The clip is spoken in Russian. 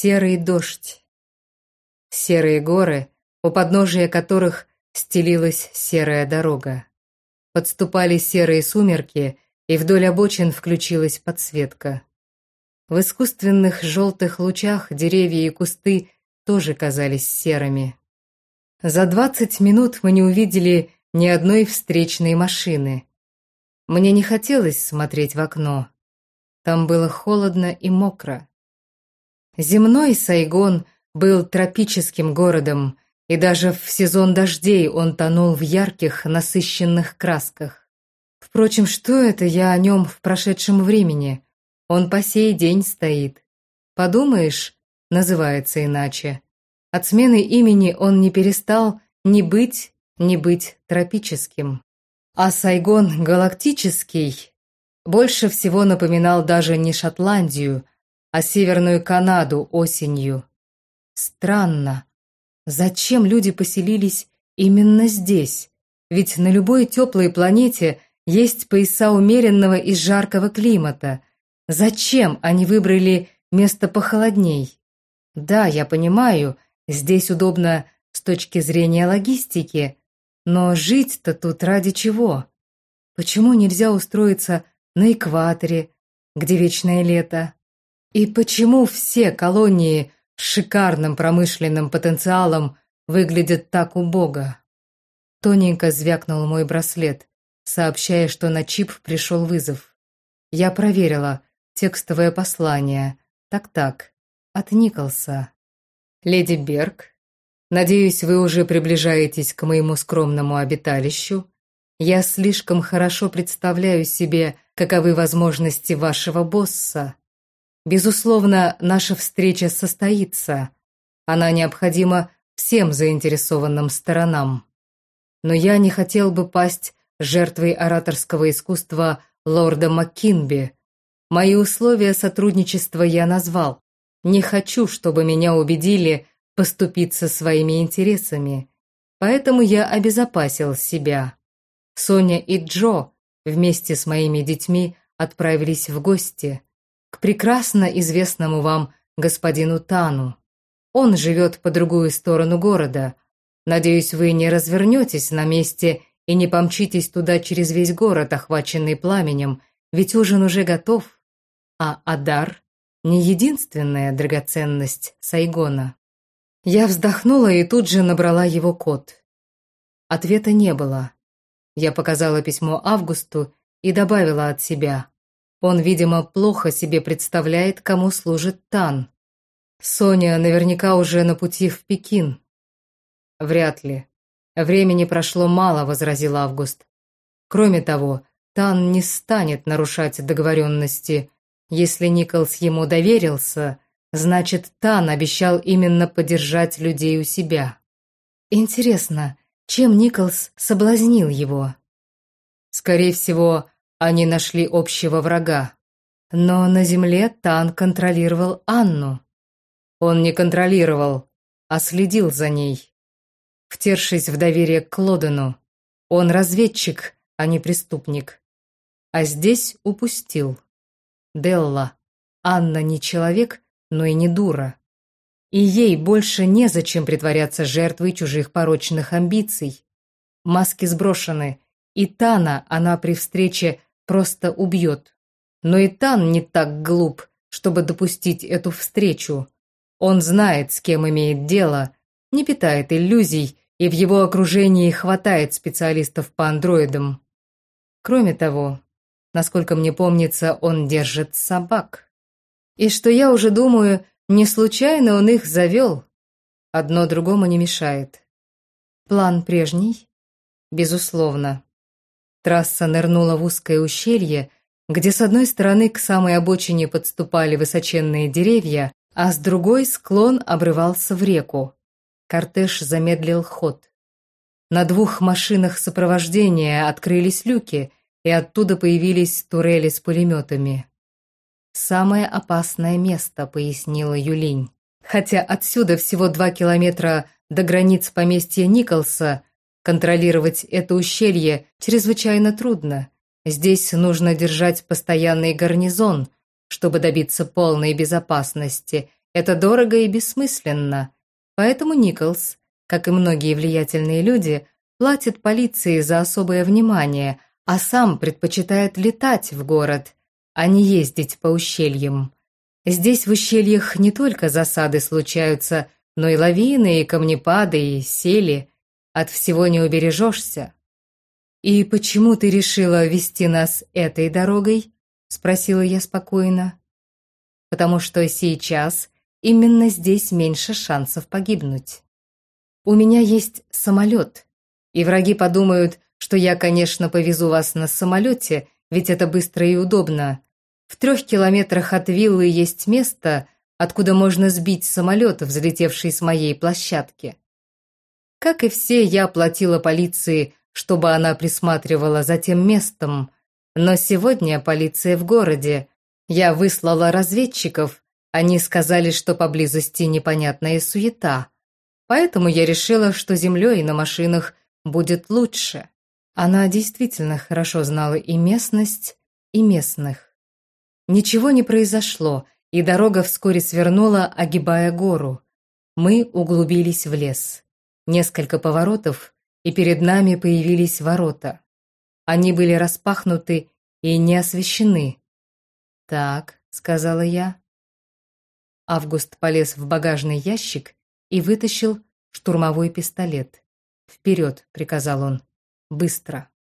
Серый дождь. Серые горы, у подножия которых стелилась серая дорога. Подступали серые сумерки, и вдоль обочин включилась подсветка. В искусственных желтых лучах деревья и кусты тоже казались серыми. За двадцать минут мы не увидели ни одной встречной машины. Мне не хотелось смотреть в окно. Там было холодно и мокро. Земной Сайгон был тропическим городом, и даже в сезон дождей он тонул в ярких, насыщенных красках. Впрочем, что это я о нем в прошедшем времени? Он по сей день стоит. Подумаешь, называется иначе. От смены имени он не перестал ни быть, ни быть тропическим. А Сайгон галактический больше всего напоминал даже не Шотландию, а Северную Канаду осенью. Странно. Зачем люди поселились именно здесь? Ведь на любой теплой планете есть пояса умеренного и жаркого климата. Зачем они выбрали место похолодней? Да, я понимаю, здесь удобно с точки зрения логистики, но жить-то тут ради чего? Почему нельзя устроиться на экваторе, где вечное лето? И почему все колонии с шикарным промышленным потенциалом выглядят так убого? Тоненько звякнул мой браслет, сообщая, что на чип пришел вызов. Я проверила, Текстовое послание. Так-так. От Николса. Леди Берг, надеюсь, вы уже приближаетесь к моему скромному обиталищу. Я слишком хорошо представляю себе, каковы возможности вашего босса. Безусловно, наша встреча состоится. Она необходима всем заинтересованным сторонам. Но я не хотел бы пасть жертвой ораторского искусства лорда Маккинби, Мои условия сотрудничества я назвал. Не хочу, чтобы меня убедили поступиться своими интересами. Поэтому я обезопасил себя. Соня и Джо вместе с моими детьми отправились в гости к прекрасно известному вам господину Тану. Он живет по другую сторону города. Надеюсь, вы не развернетесь на месте и не помчитесь туда через весь город, охваченный пламенем, ведь ужин уже готов. А Адар — не единственная драгоценность Сайгона. Я вздохнула и тут же набрала его код. Ответа не было. Я показала письмо Августу и добавила от себя. Он, видимо, плохо себе представляет, кому служит Тан. Соня наверняка уже на пути в Пекин. Вряд ли. Времени прошло мало, возразил Август. Кроме того, Тан не станет нарушать договоренности если Николс ему доверился, значит, Тан обещал именно поддержать людей у себя. Интересно, чем Николс соблазнил его? Скорее всего, они нашли общего врага. Но на земле Тан контролировал Анну. Он не контролировал, а следил за ней. Втершись в доверие к Клодену, он разведчик, а не преступник. А здесь упустил. Делла, Анна не человек, но и не дура. И ей больше незачем притворяться жертвой чужих порочных амбиций. Маски сброшены, и Тана она при встрече просто убьет. Но и Тан не так глуп, чтобы допустить эту встречу. Он знает, с кем имеет дело, не питает иллюзий, и в его окружении хватает специалистов по андроидам. Кроме того, Насколько мне помнится, он держит собак. И что я уже думаю, не случайно он их завел. Одно другому не мешает. План прежний? Безусловно. Трасса нырнула в узкое ущелье, где с одной стороны к самой обочине подступали высоченные деревья, а с другой склон обрывался в реку. Кортеж замедлил ход. На двух машинах сопровождения открылись люки, и оттуда появились турели с пулеметами. «Самое опасное место», — пояснила Юлинь. «Хотя отсюда всего два километра до границ поместья Николса, контролировать это ущелье чрезвычайно трудно. Здесь нужно держать постоянный гарнизон, чтобы добиться полной безопасности, это дорого и бессмысленно. Поэтому Николс, как и многие влиятельные люди, платит полиции за особое внимание, а сам предпочитает летать в город, а не ездить по ущельям. Здесь в ущельях не только засады случаются, но и лавины, и камнепады, и сели. От всего не убережешься. «И почему ты решила вести нас этой дорогой?» — спросила я спокойно. «Потому что сейчас именно здесь меньше шансов погибнуть. У меня есть самолет, и враги подумают, что я, конечно, повезу вас на самолете, ведь это быстро и удобно. В трех километрах от виллы есть место, откуда можно сбить самолет, взлетевший с моей площадки. Как и все, я платила полиции чтобы она присматривала за тем местом. Но сегодня полиция в городе. Я выслала разведчиков. Они сказали, что поблизости непонятная суета. Поэтому я решила, что землей на машинах будет лучше. Она действительно хорошо знала и местность, и местных. Ничего не произошло, и дорога вскоре свернула, огибая гору. Мы углубились в лес. Несколько поворотов, и перед нами появились ворота. Они были распахнуты и не освещены. «Так», — сказала я. Август полез в багажный ящик и вытащил штурмовой пистолет. «Вперед!» — приказал он. «Быстро!»